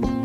Bye.